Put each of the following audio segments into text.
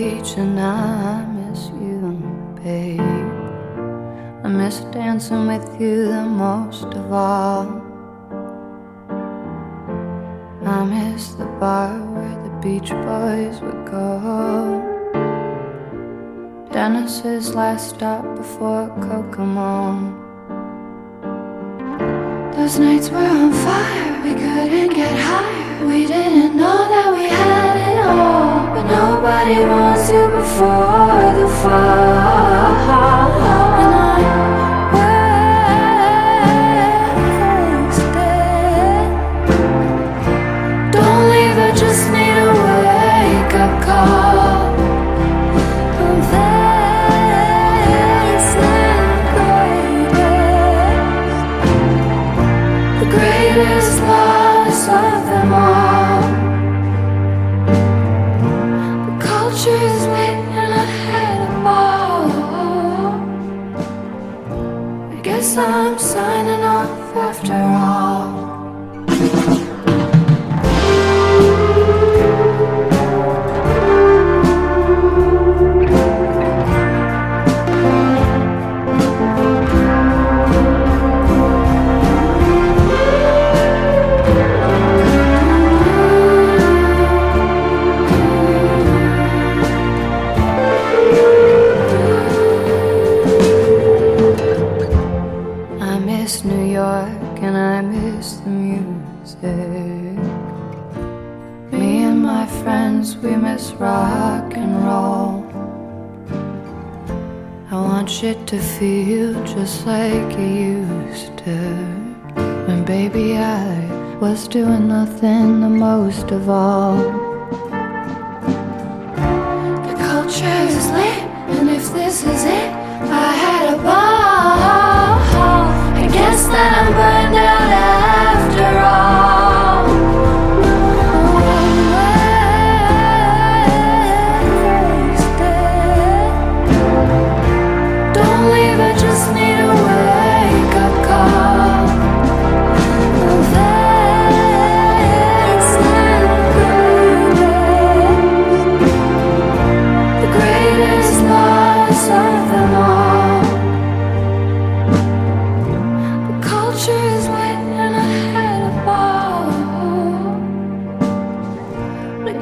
much, and I miss you, babe. I miss dancing with you the most of all. I miss the bar where the Beach Boys would go. Dennis's last stop before Kokomo. Those nights were on fire, we couldn't get higher. We didn't know that we had nobody wants you before the fall. After all. Miss New York and I miss the music. Me and my friends, we miss rock and roll. I want shit to feel just like it used to. When baby I was doing nothing the most of all.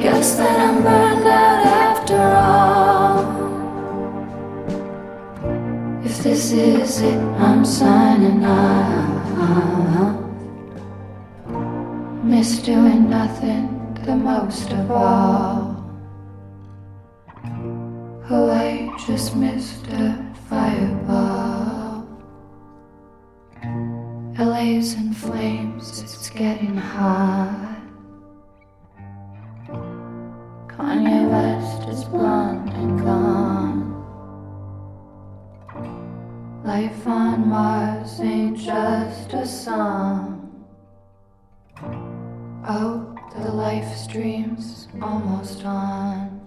Guess that I'm burned out after all. If this is it, I'm signing off. Miss doing nothing the most of all. Oh, I just missed a fireball. LA's in flames, it's getting hot. Life on Mars ain't just a song. Oh, the life stream's almost on.